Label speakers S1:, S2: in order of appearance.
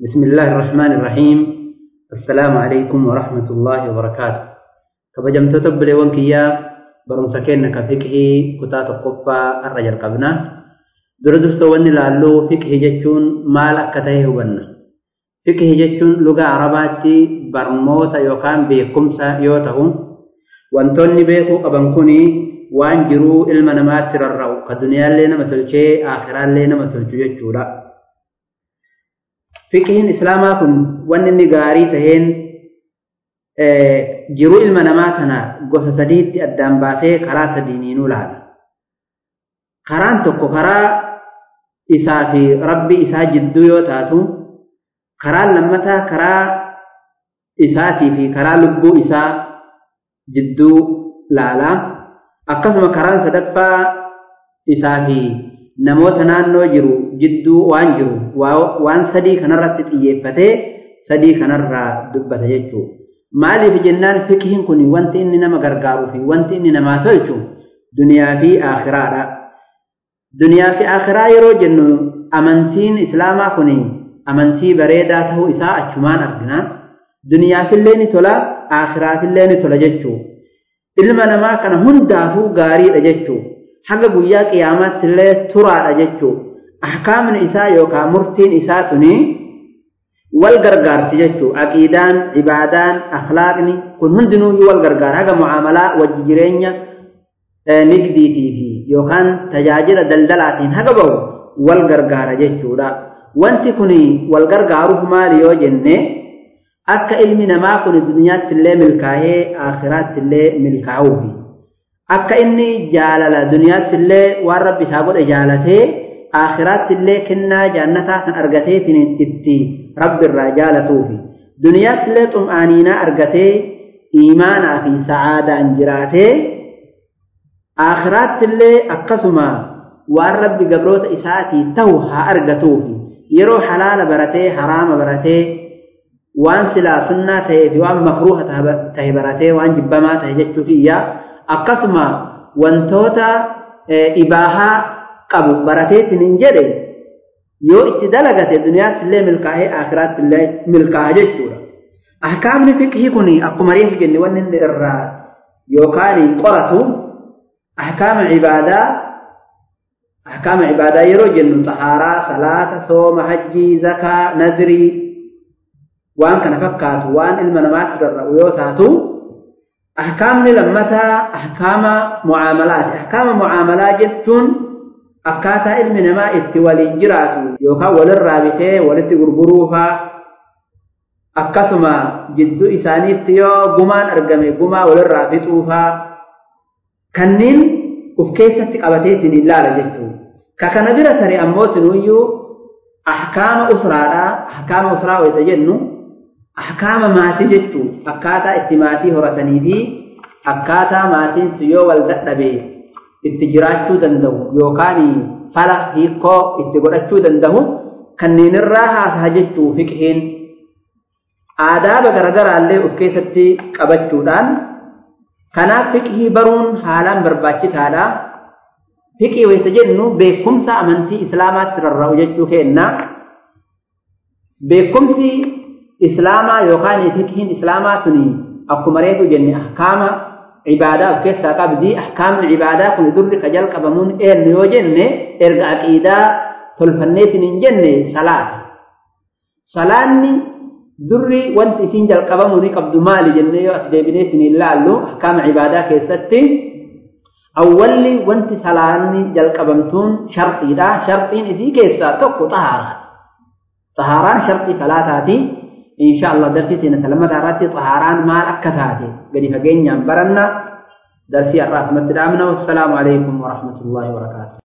S1: بسم الله الرحمن الرحيم. السلام عليكم ورحمة الله وبركاته. طب جمت تبلي ونكيا برمسكين كفكه كتاة القفة الرجل قبنا. دردست وني لعلو فكه جتشون مال أكتاه بنا فكه جتشون لغة عرباتي برموت يوكان بيكمسا يوتهم. وانتوني بيقو أبنكوني وانجرو إلمنمات إلما نمات سرر الدنيا اللي نمتلشي آخران اللي نمتلشي جتشورا Fiqihiin islaamaa kun wanni inni gaarii taheen jiruu ilma namaa kana gosa sadiitti addaan baasee karaa sadiiniinuu laala. Karaan tokko karaa isaa fi rabbi isaa jidduu yoo taatu, karaan lammataa karaa isaatii fi karaa lubbuu isaa jidduu laala. akkasuma karaan sadaffaa isaa fi namoota naannoo jiru jidduu waan jiru waan sadii kanarratti xiyyeeffatee sadii kanarraa dubbata jechuudha. Maaliif jennaan fikihin kun wanti inni nama gargaaruu fi wanti inni namaa tolchu duniyaa fi aakhiraadha. Duniyaa fi aakhiraa yeroo jennu amantiin islaamaa kun amantii bareedaa ta'uu isaa achumaan argina. Duniyaafillee ni tola, aakhiraafillee ni tola jechuudha. ilma namaa kana hundaafuu gaariidha jechuu haga guyyaa qiyaamaatti illee turaadha jechuu. Ahkaamni isaa yookaan murtiin isaa tuni wal gargaarti jechuu. Aqiidaan ibaadaan akhlaaqni kun hundinuuyyuu wal gargaara. Haga mucaamalaa wajji jireenya nigdiitii fi yookaan tajaajila daldalaatiin haga bahu wal gargaara jechuudha. Wanti kun wal gargaaruuf maali yoo jenne akka ilmi namaa kun duniyaatti illee milkaa'ee aakhiraatti illee milkaa'uufi akka inni jaalala duniyaatti illee waan rabbi isaa godhe jaalatee aakhiraatti illee kennaa jannataa kan argateetiin itti rabbi irraa jaalatuufi duniyaatti illee xum'aaniinaa argatee iimaanaa fi sa'aadaan jiraatee aakhiraatti illee akkasuma waan rabbi gabroota isaatii ta'u haa argatuufi yeroo halaala baratee haraama baratee waan silaa sunnaa ta'ee fi waan makruuha ta'e baratee waan jibbamaa ta'e jechuu kiyya akkasuma wantoota ibaahaa qabu barateetiin hin jedhe yoo itti dalagate duniyaatti illee milkaa'ee aakhiraatti illee milkaa'a jechuudha. Ahkaamni fiqhii kun akkuma reefu jenne wanni inni irraa yookaan qoratu ahkaama ibaadaa ahkaama ibaadaa yeroo jennu xahaaraa, salaata, sooma, hajjii, zakaa, nazirii waan kana fakkaatu waan ilma namaatti rarra'u yoo taatu ahkaamni lammataa ahkaama mucaamalaati ahkaama mucaamalaa jechuun akkaataa ilmi namaa itti waliin jiraatu yookaan walirraa bitee walitti gurguruufaa akkasuma jidduu isaaniitti yoo gumaan argame gumaa walirraa fixuufaa kanneen uf keessatti qabateetiin ilaala jechuudha ka kana bira tare ammoo sinuyyuu ahkaama usraadha. Ahkaama usraa wayita jennu ahkaama maatii jechuun akkaataa itti maatii horatanii fi akkaataa maatiin yoo wal dadhabee itti jiraachuu danda'u yookaan fala hiikoo itti godhachuu danda'u kanneen irraa haasa'a jechuu fiqheen aadaaba garaagaraallee of keessatti qabachuudhaan kanaaf fiqhii baruun haalaan barbaachisaadha. Fiqhii wayita jennu beekumsa amantii islaamaatti rarra'u jechuu kenna. Beekumsi islaamaa yookaan fiqhiin islaamaa suni akkuma reefu jenne ahkaama ibaadaa of keessaa qabdi ahkaamni ibaadaa kun durri ka jalqabamuun eenyu yoo jenne erga aqiidaa tolfanneetiin hin jenne salaata salaanni durri wanti isiin jalqabamuu ni qabdu maali jennee yoo as deebineetiin hin laallu ahkaama ibaadaa keessatti awwalli wanti salaanni jalqabamtuun sharxiidha sharxiin isii keessaa tokko xahaara xahaaraan sharxii salaataati إن شاء الله درسي سنة لما تعرضت طهاران ما أكتاتي. قد فقين برنا درسي الرحمة والسلام عليكم ورحمة الله وبركاته.